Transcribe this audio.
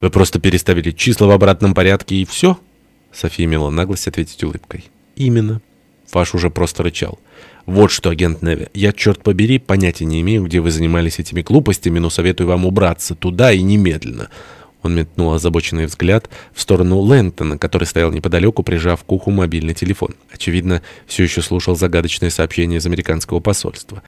Вы просто переставили числа в обратном порядке и все? София имела наглость ответить улыбкой. Именно. Фаш уже просто рычал. Вот что, агент Неви, я, черт побери, понятия не имею, где вы занимались этими глупостями, но советую вам убраться туда и немедленно. Он метнул озабоченный взгляд в сторону Лэнтона, который стоял неподалеку, прижав к уху мобильный телефон. Очевидно, все еще слушал загадочное сообщение из американского посольства.